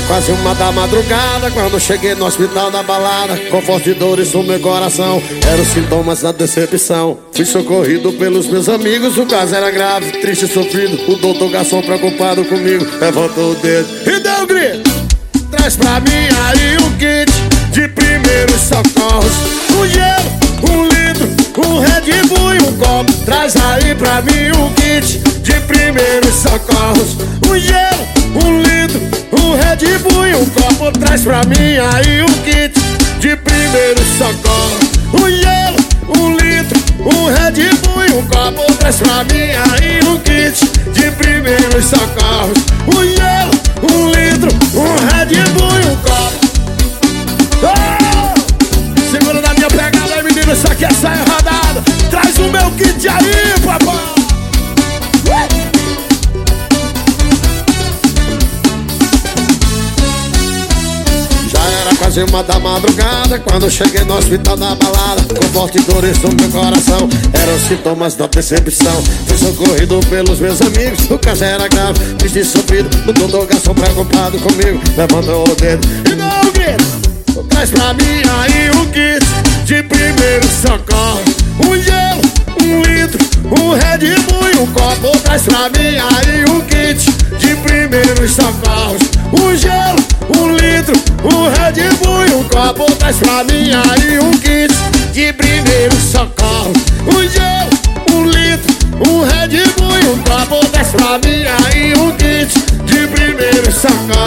quase uma da madrugada Quando cheguei no hospital da balada. Com forte dores no meu coração Eram sintomas da decepção. Fui socorrido pelos meus amigos O caso era grave, triste e sofrido. O doutor garçom preocupado comigo Levantou o dedo e deu um grito. Traz pra mim aí um kit De primeiros socorros. Um gelo, um litro, um Red Bull e um copo. Traz aí pra mim um kit De primeiros socorros. Um gelo, um litro, um Red Bull e um copo Traz pra mim aí um kit De primeiros socorros Um gelo, um litro, um Red Bull e um copo Traz pra mim aí um kit De primeiros socorros Um gelo, um litro, um Red Bull e um copo. Oh! Segura na minha pegada menino, isso aqui é saia rodada Traz o meu kit aí papai quase uma da madrugada. Quando cheguei no hospital da balada Com forte dores no meu coração Eram sintomas da percepção. Fui socorrido pelos meus amigos O caso era grave, triste e sofrido O doutor garçom preocupado comigo Levantou o dedo. E não grito Traz pra mim aí um kit De primeiro socorro. Um gelo, um litro Um Red Bull e um copo. Traz pra mim aí um kit Red Bull um copo Traz pra mim aí um kit De primeiro socorro. Um gelo, um litro Um Red Bull um copo Traz pra mim aí um kit De primeiro socorro